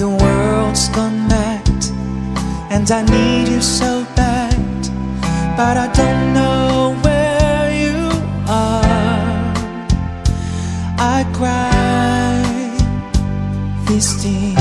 the world's gone mad And I need you so bad But I don't know where you are. I cry these tears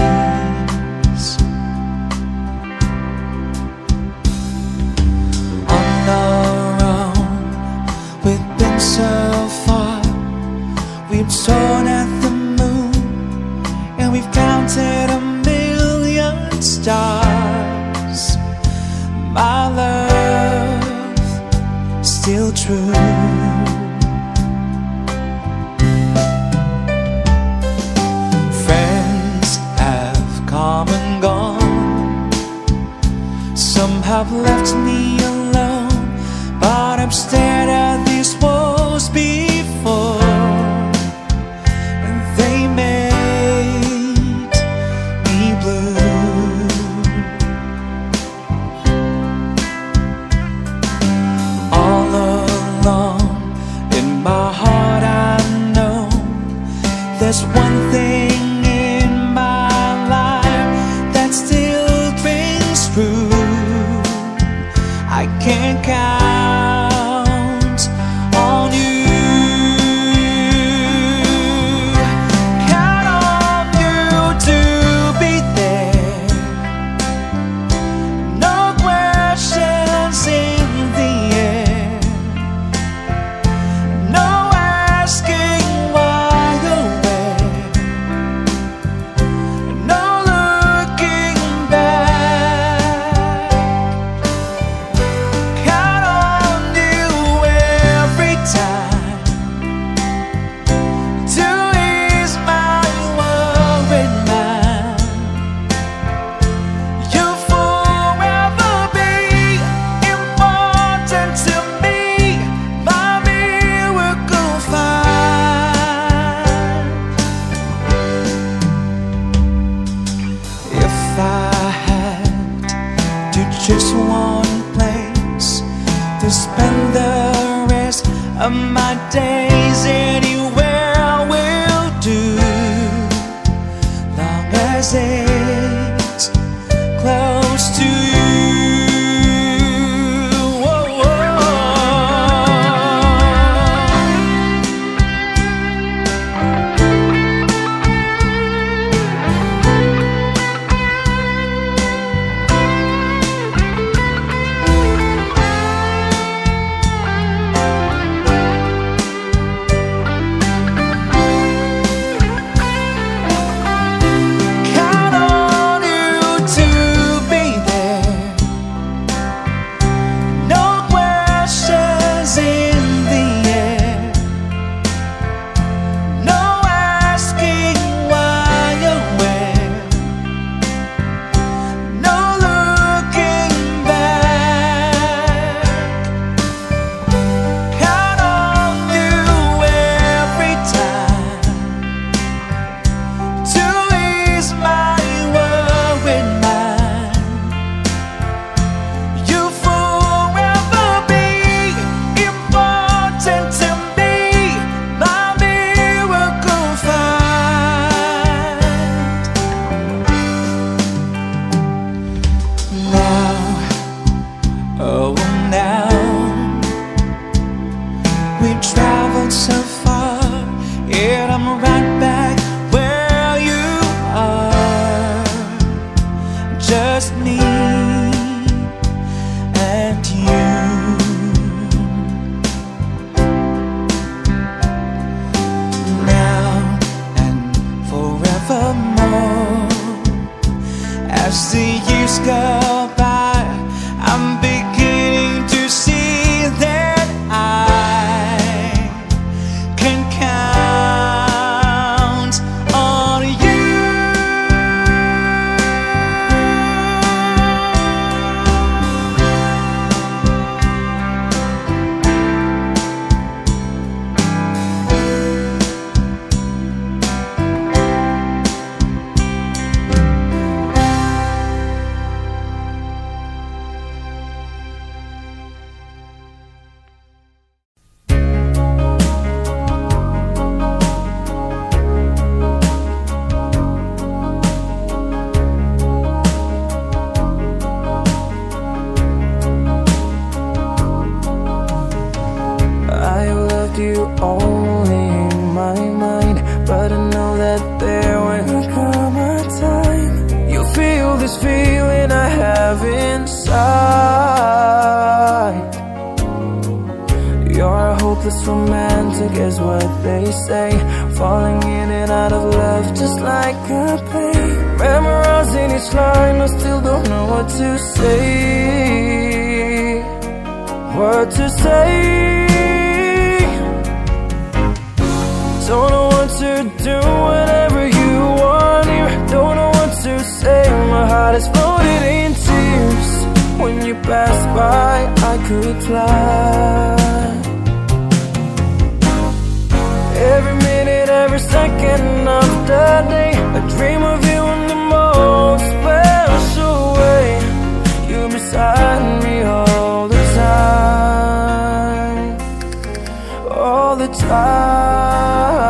time.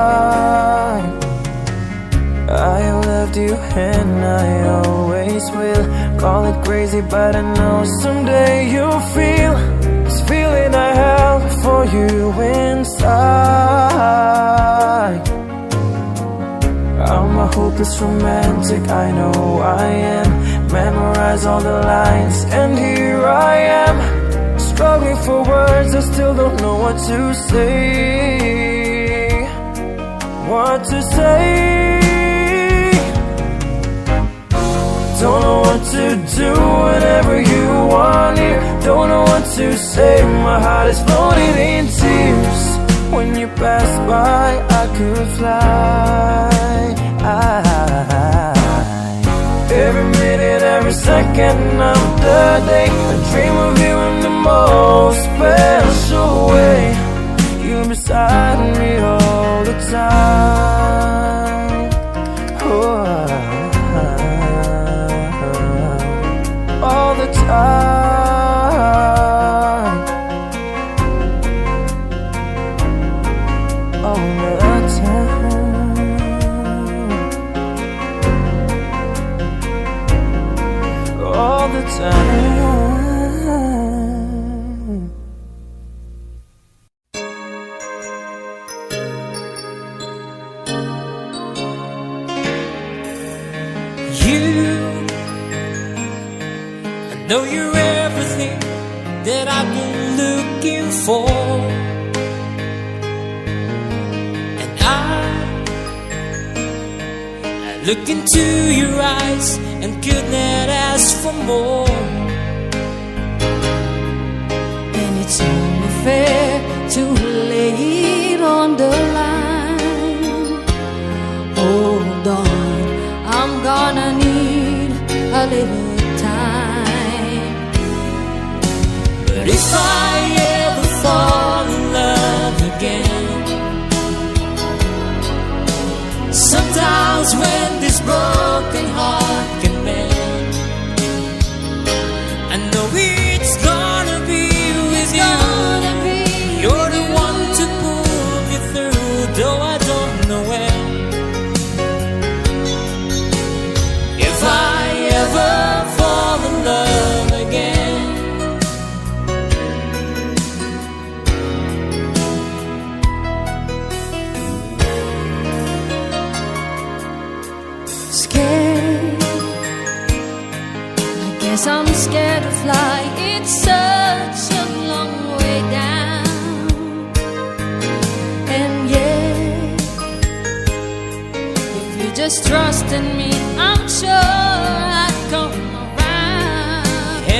I loved you and I always will. Call it crazy, but I know someday you'll feel this feeling I have for you inside. I'm a hopeless romantic, I know I am. Memorize all the lines, and here I am. Struggling for words, I still don't know what to say. What to say? Don't know what to do whenever you want it. Don't know what to say. My heart is floating in tears. When you pass by, I could fly. I, every minute, every second of the day, I dream of you in the most special way. Beside me all the time. Oh, all the time. Look into your eyes and could not ask for more. And it's only fair to lay it on the line. Hold on, I'm gonna need a little time. But if I ever fall in love again, sometimes when broken heart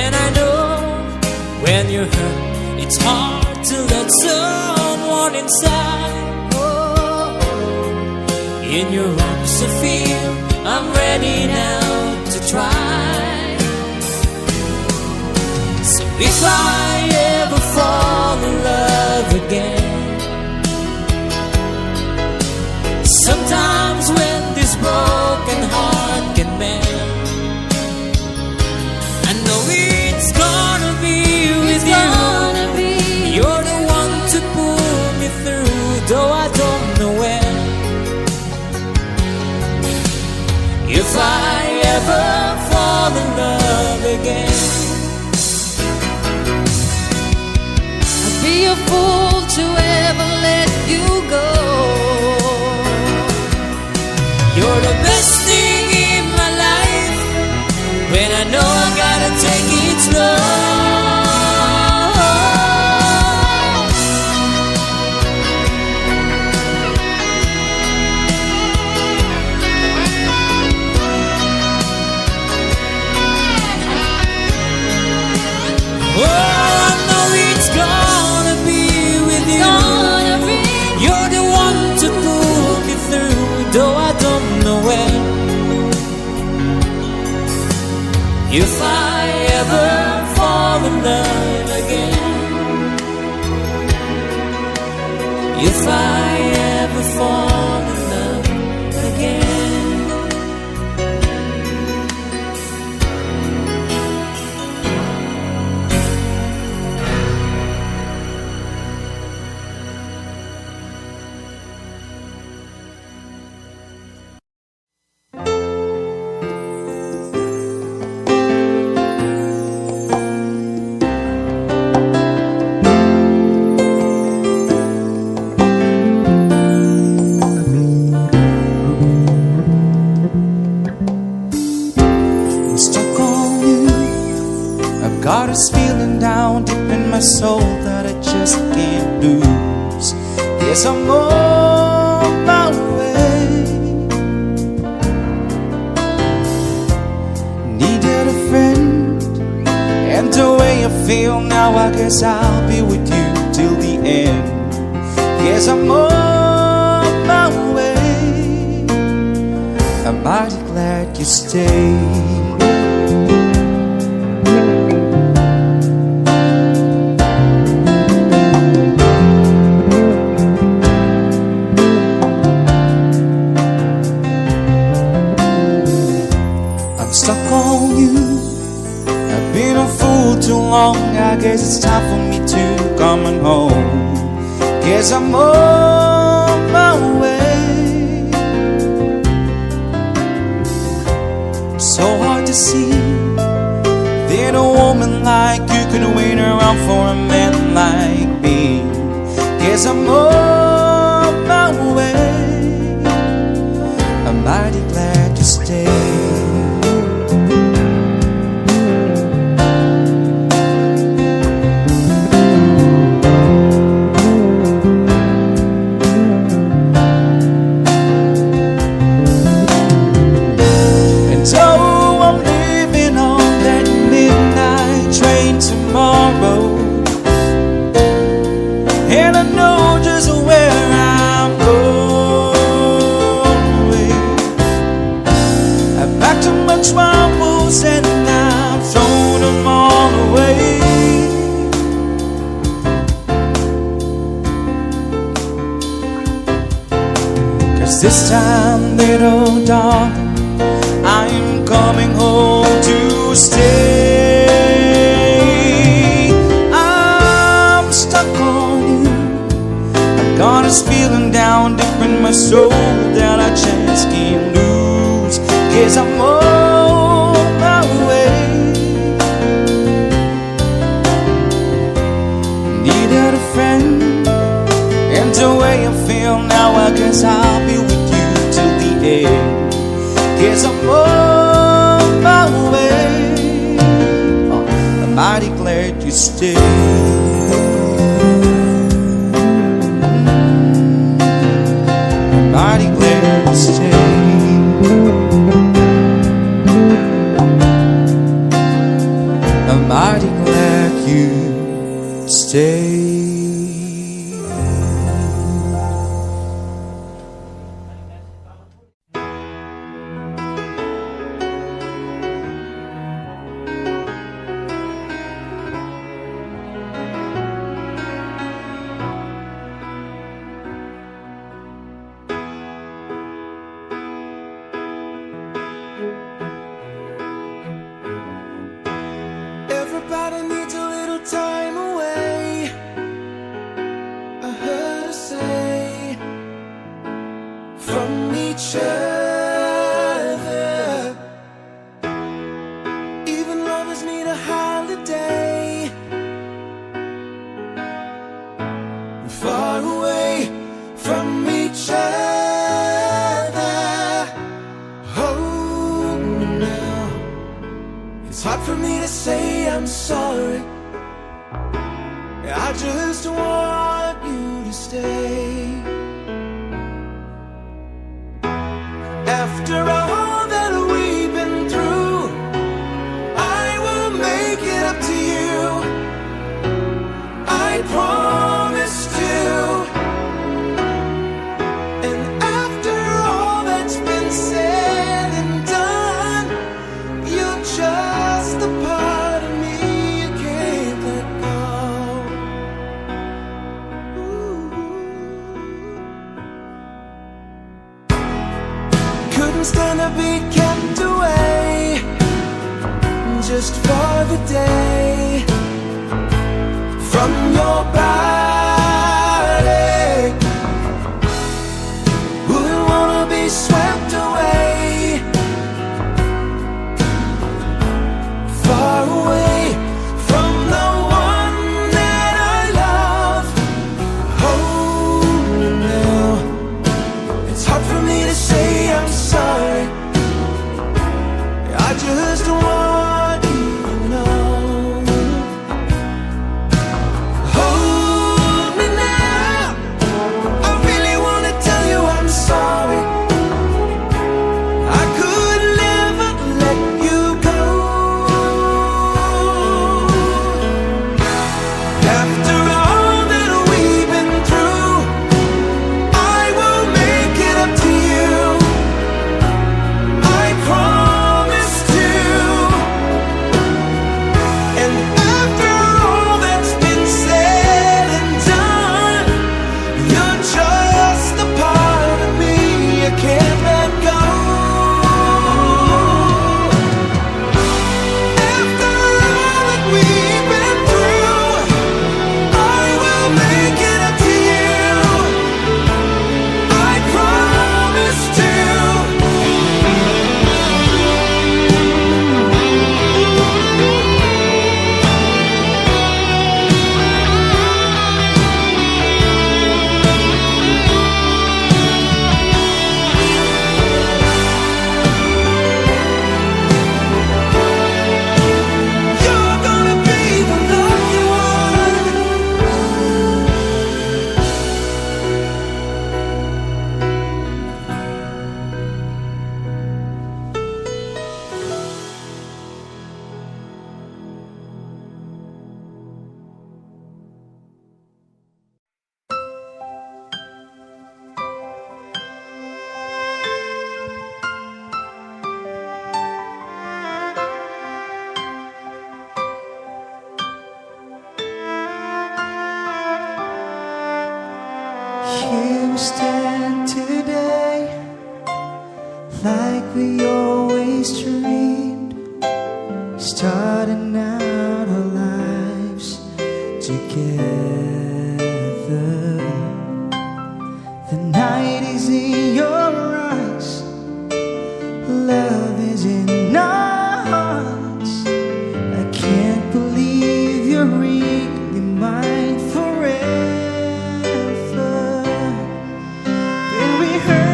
And I know when you're hurt, it's hard to let someone inside. Oh, In your arms, I feel I'm ready now to try. So to see that a woman like you can wait around for a man like me. Guess I'm more. so that I chance can't lose. Guess I'm on my way. Needed a friend, and the way I feel now, I guess I'll be with you till the end. Guess oh, I'm on my way. I'm glad you stayed.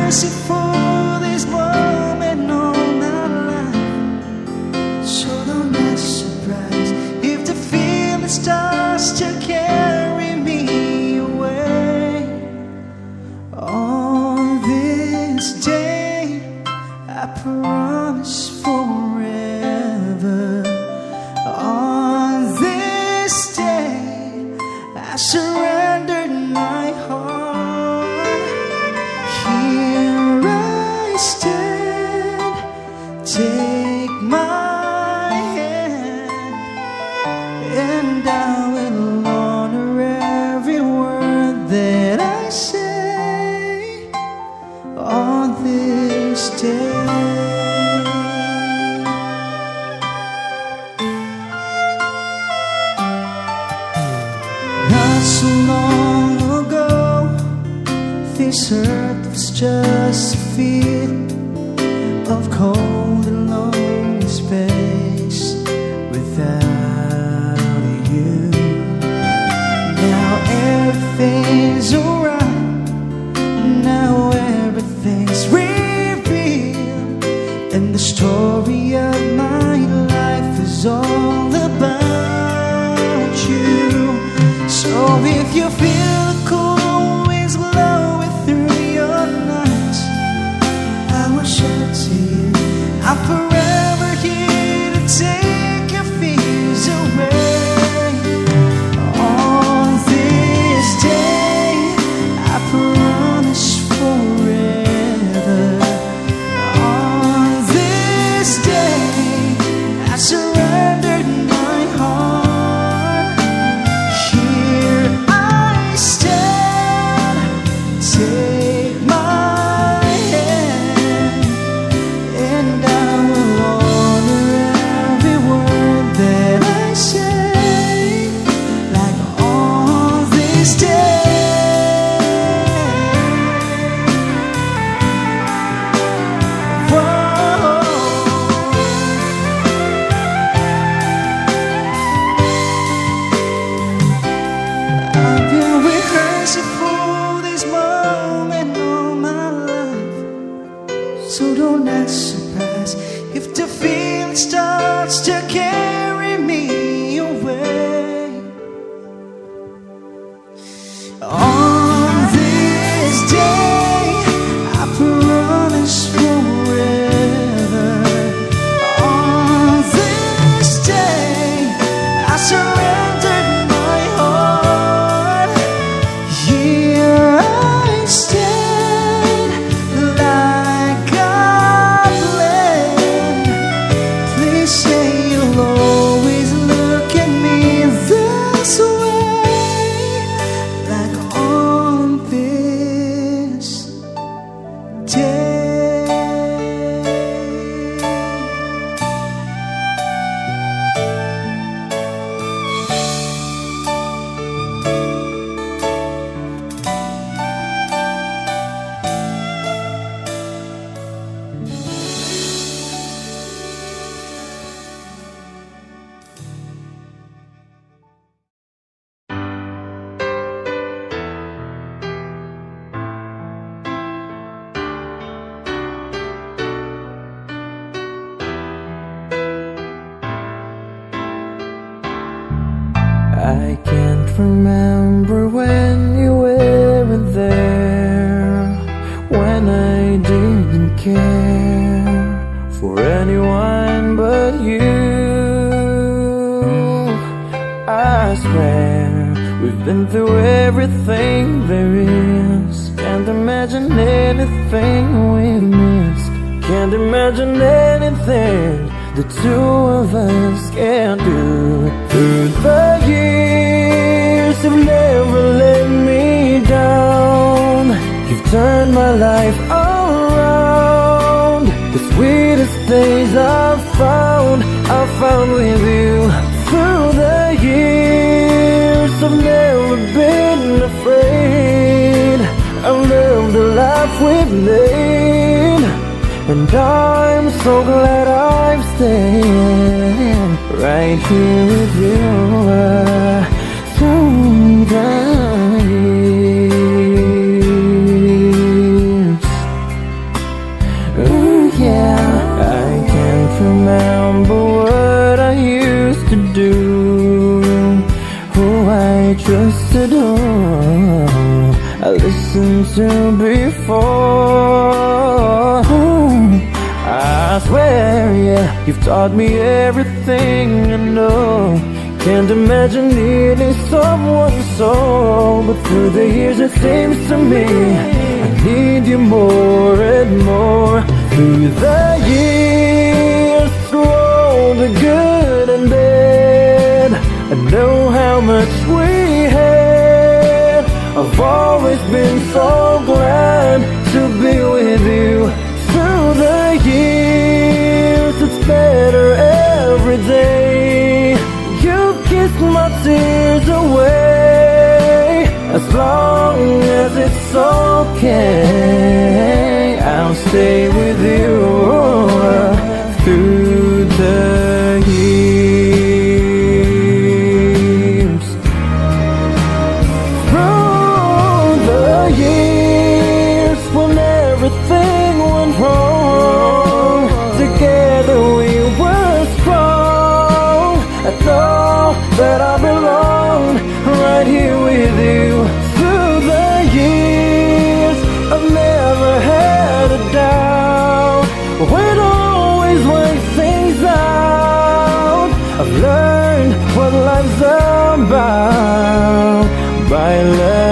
Rehearsing anything we've missed. Can't imagine anything the two of us can do. Through the years, you've never let me down. You've turned my life around. The sweetest days I've found, I've found with you. Through the years, I've never we've made. And I'm so glad I've stayed right here with you uh, the years. Ooh, yeah, I can't remember what I used to do, who I trusted, who I listened to before. I swear, yeah, you've taught me everything I know. Can't imagine needing someone so, but through the years it seems to me I need you more and more. Through the years, through all the good and bad, I know how much. I've always been so glad to be with you through the years. It's better every day. You kiss my tears away. As long as it's okay, I'll stay with you through the that I belong right here with you. Through the years, I've never had a doubt. We'd always work things out. I've learned what life's about by loving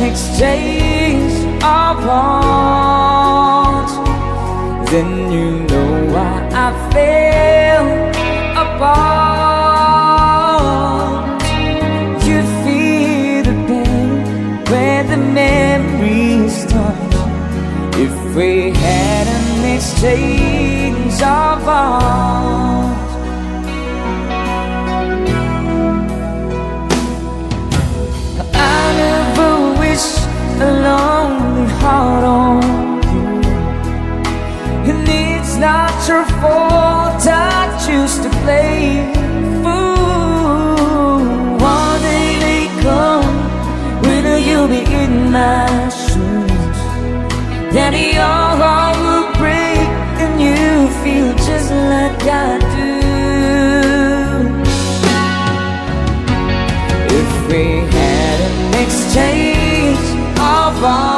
exchange of bonds, then you know why I fell apart. You feel the pain where the memories touch. If we had an exchange of bonds. a lonely heart on you. And it's not your fault I choose to play fool. One day they come When you'll be in my shoes? Then you'll far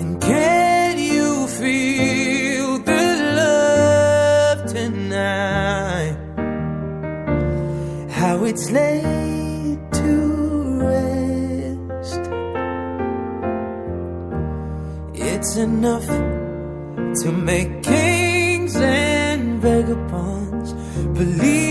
And can you feel the love tonight? How it's laid to rest. It's enough to make kings and vagabonds believe.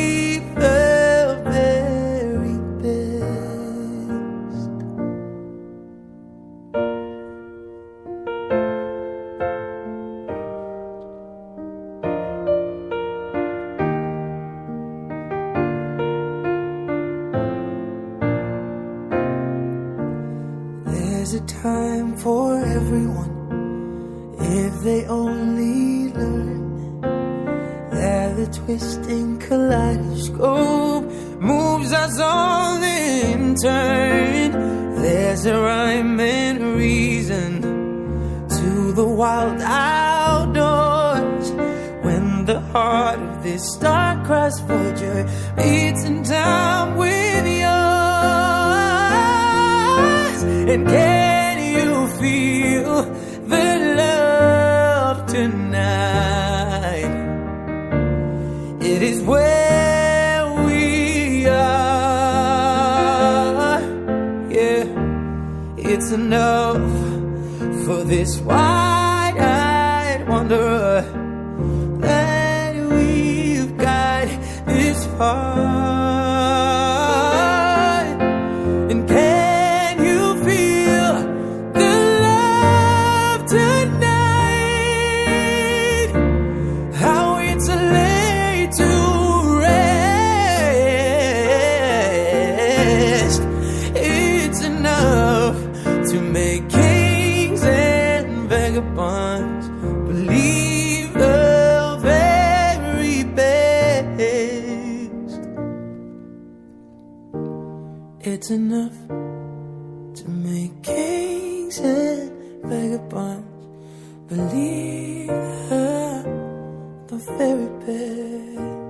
it's enough to make kings and vagabonds believe her the very best.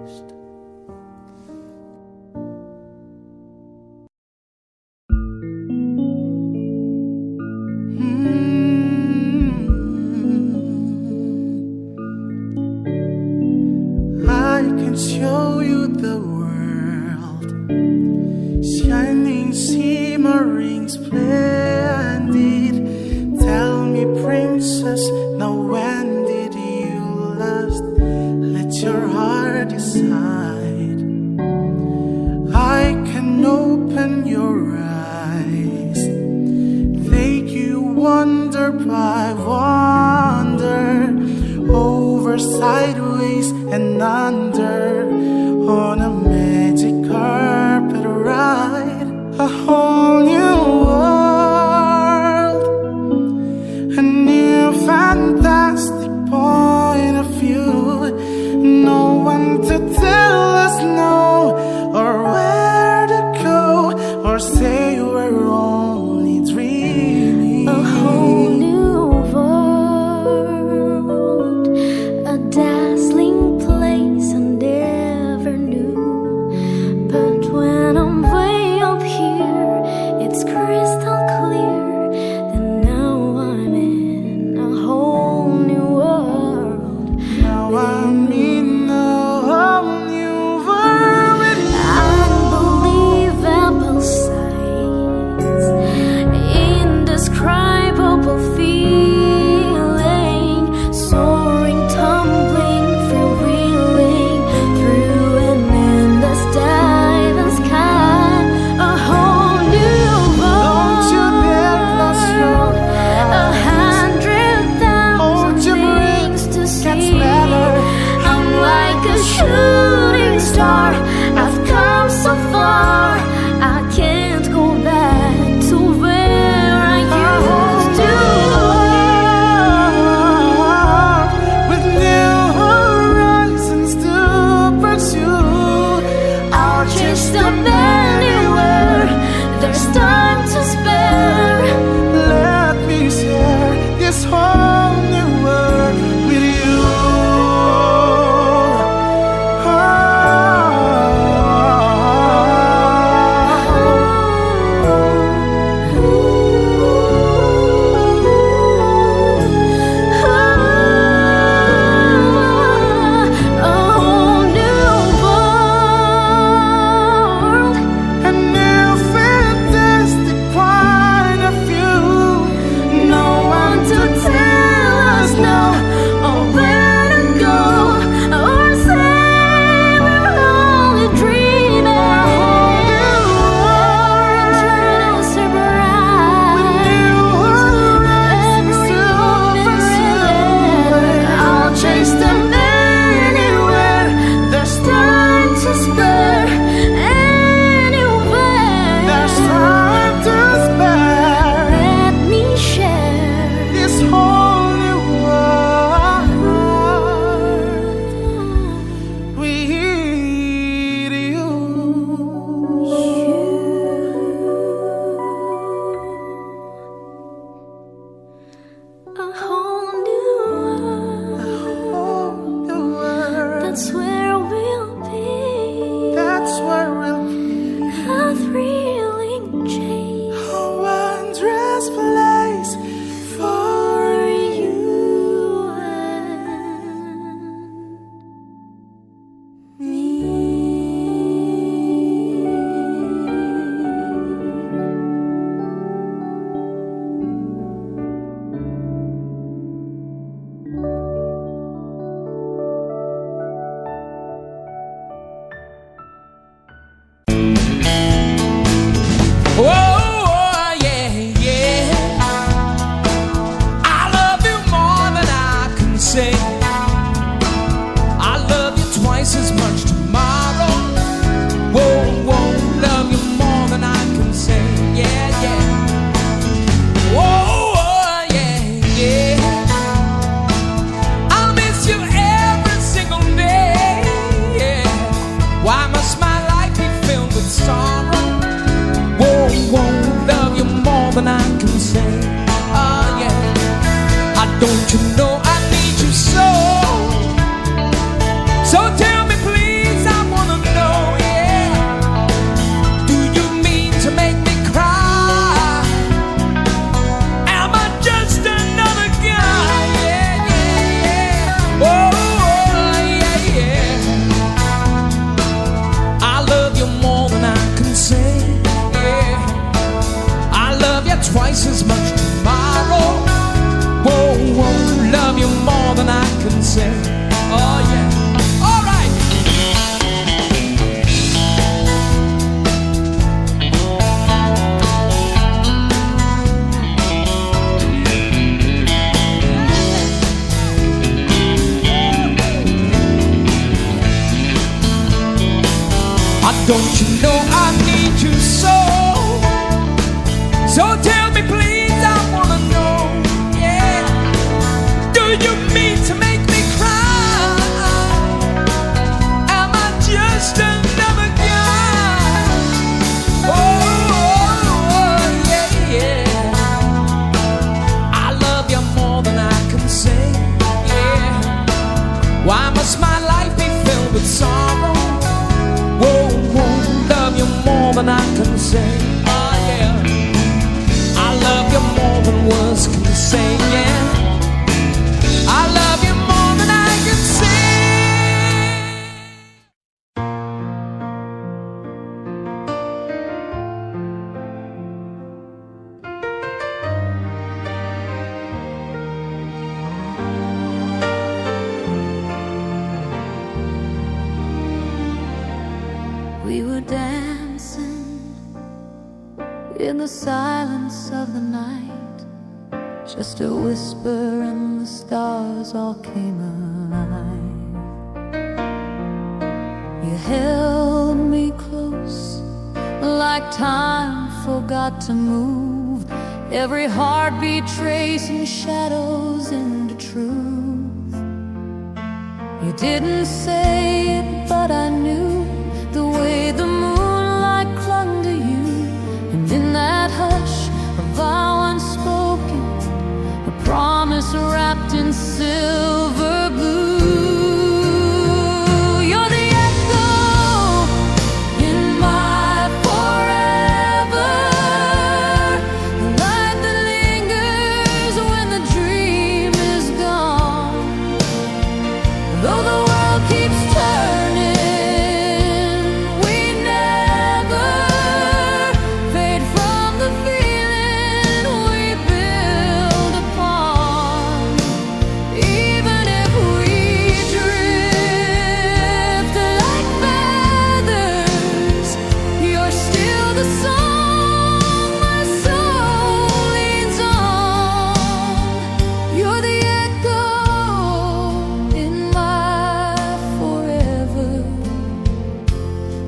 say.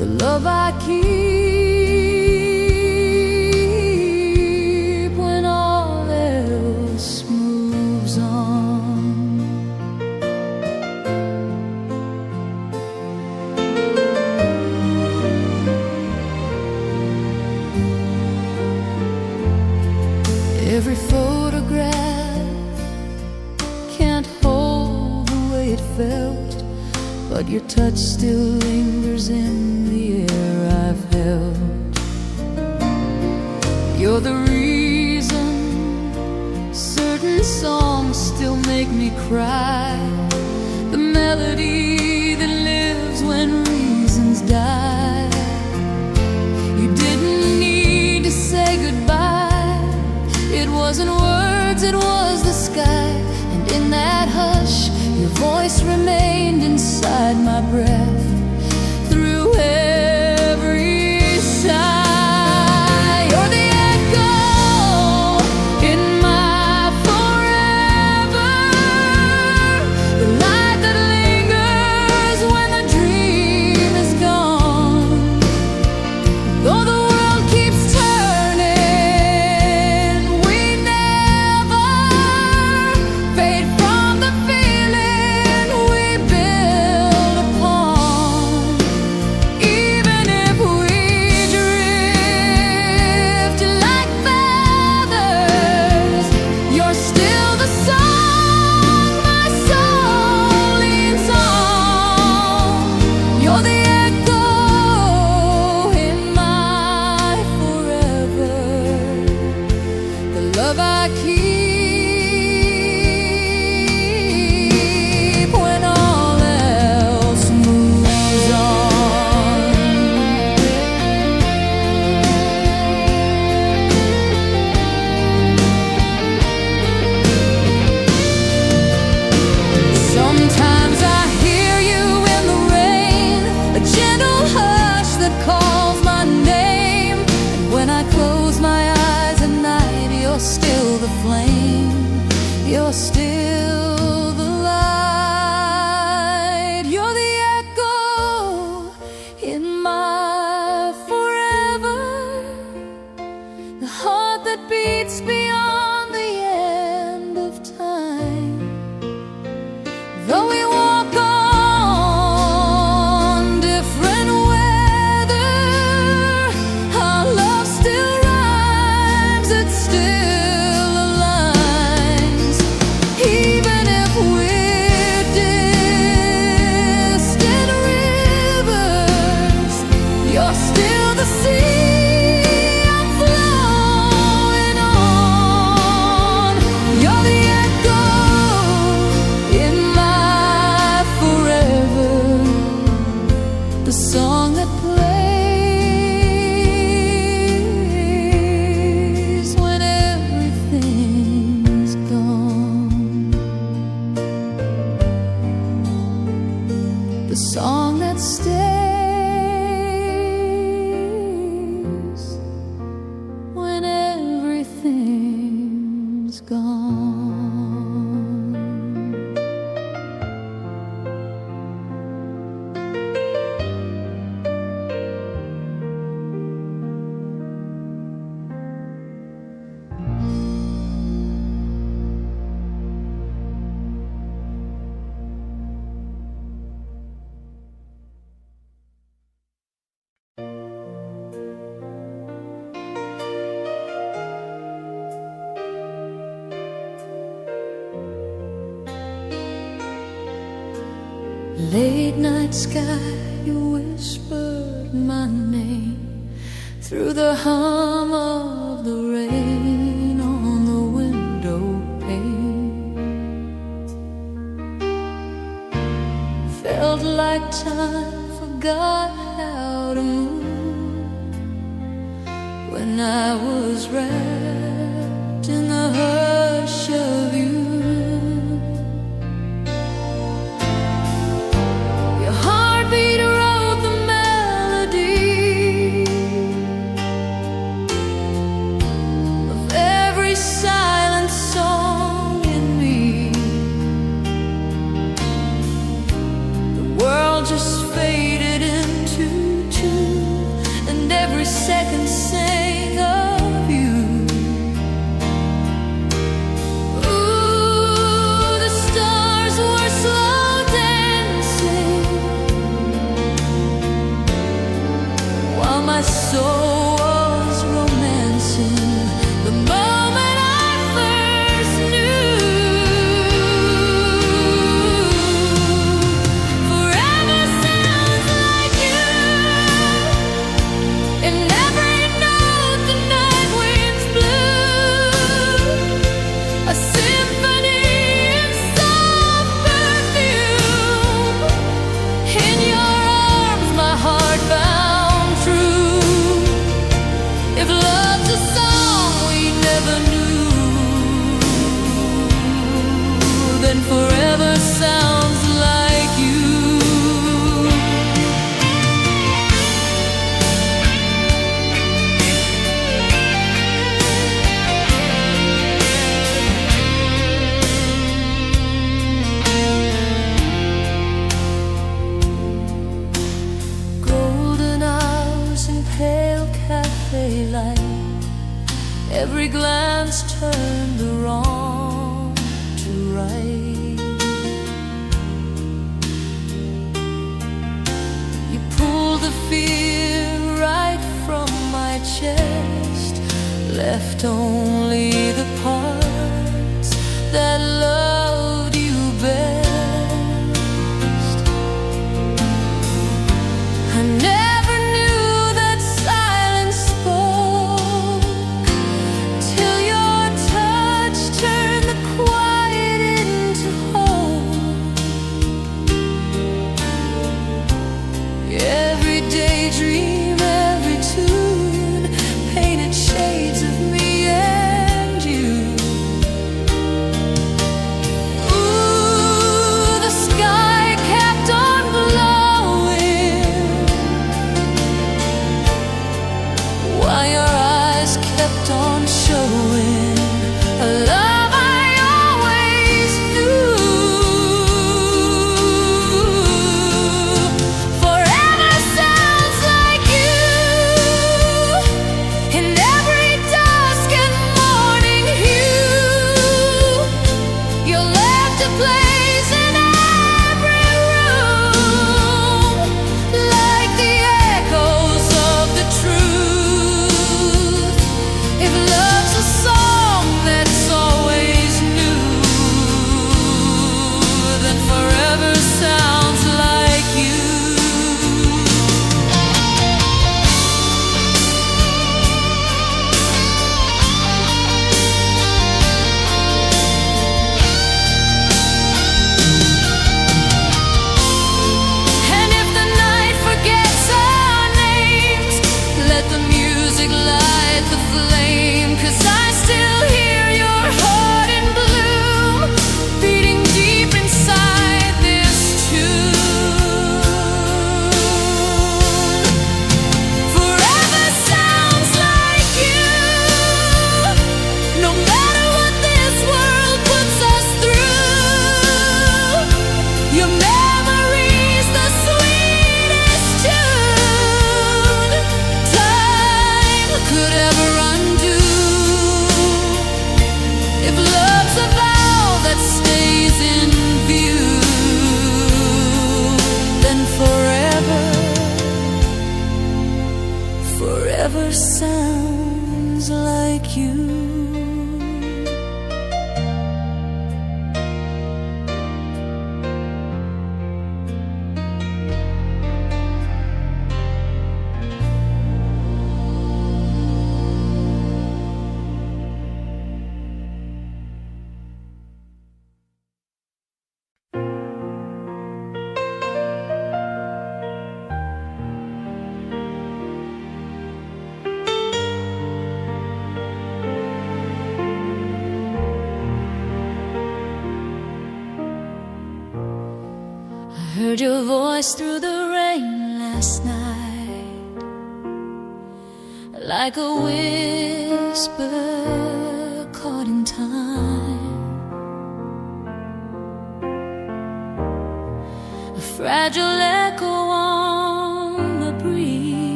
the love I keep when all else moves on. Every photograph can't hold the way it felt, but your touch still lingers in make me cry. The melody that lives when reasons die. You didn't need to say goodbye. It wasn't words, it was the sky. And in that hush, your voice remained inside my breath. name through the hum of the rain on the window pane. Felt like time forgot how to move when I was ready. Left only the parts that loved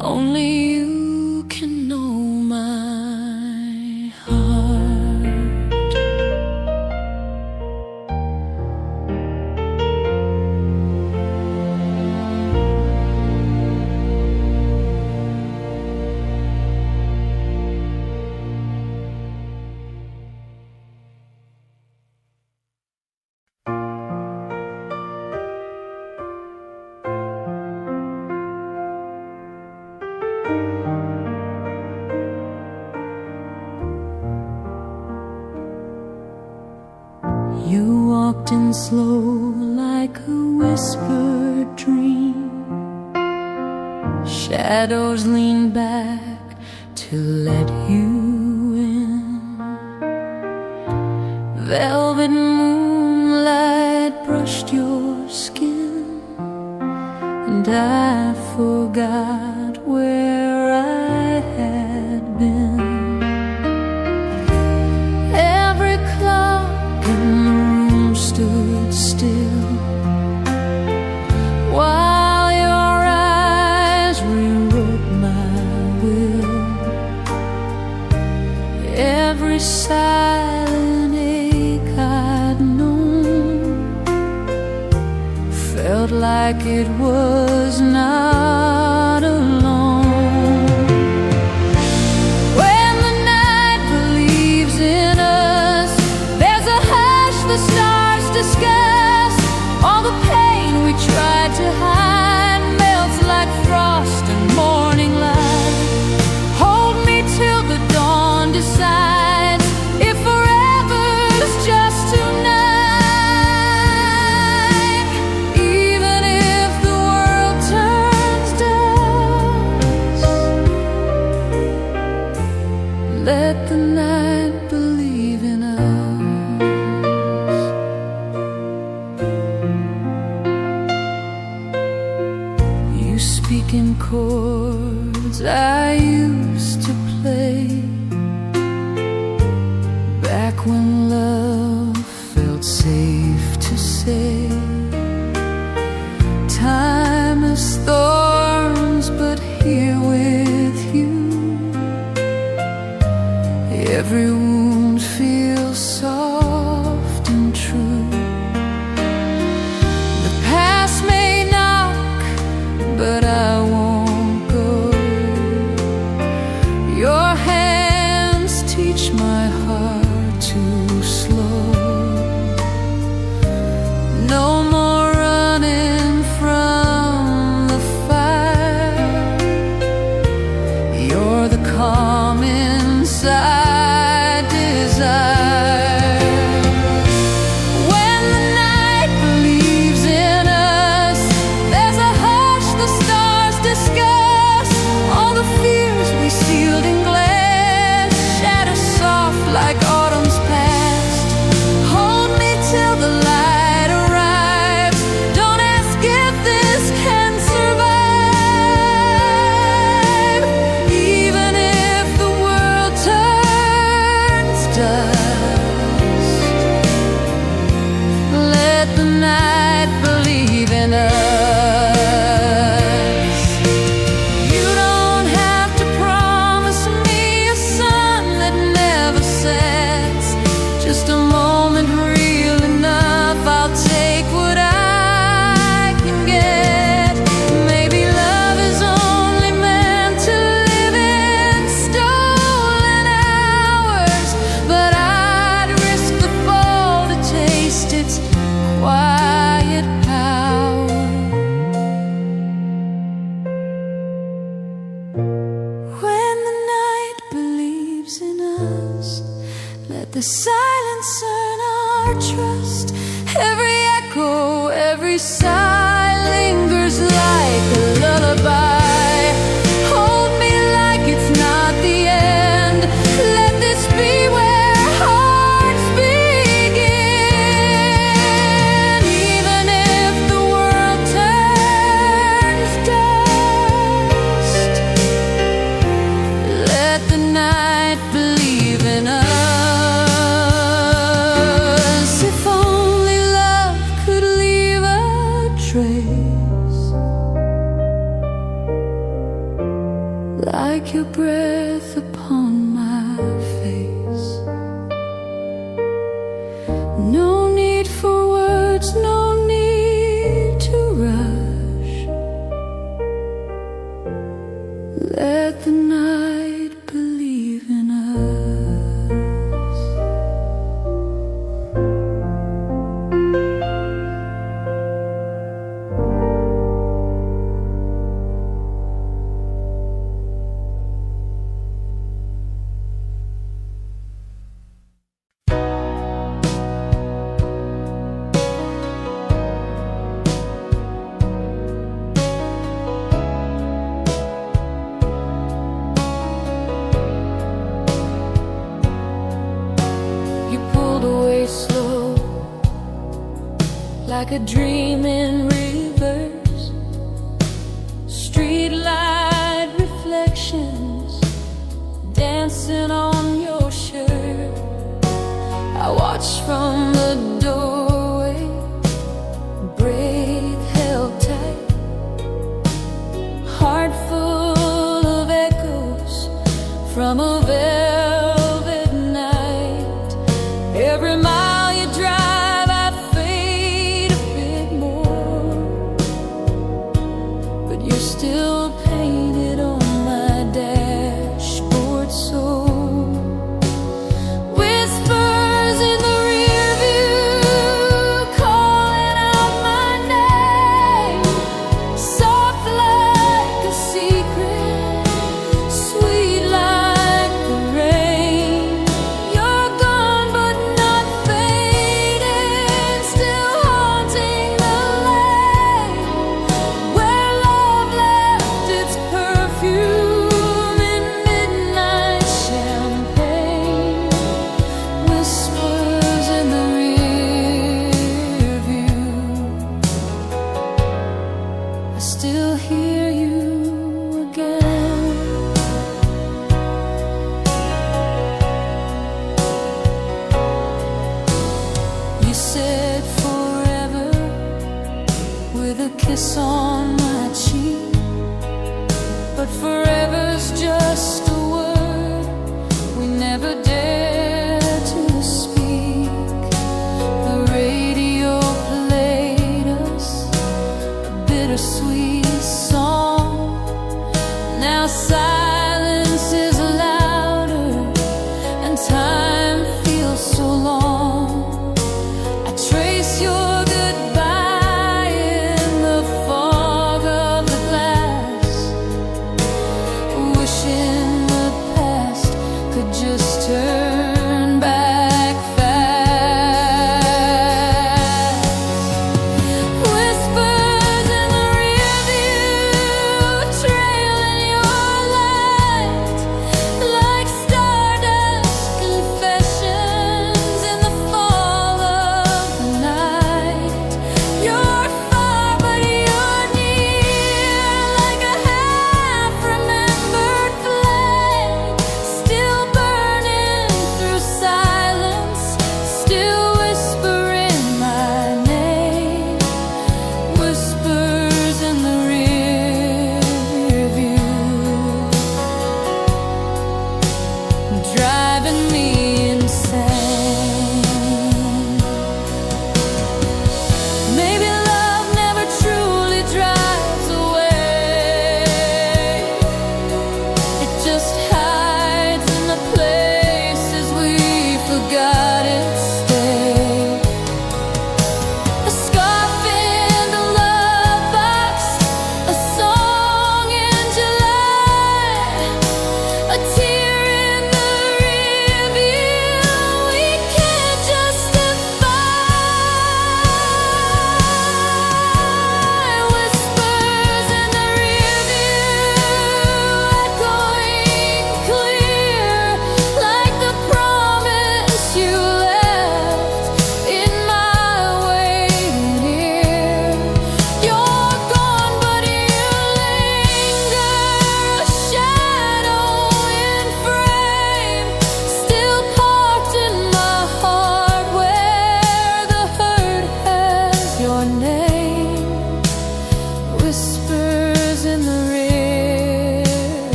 only you Shadows leaned the silence and our trust. Every echo, every sigh lingers like a love. remind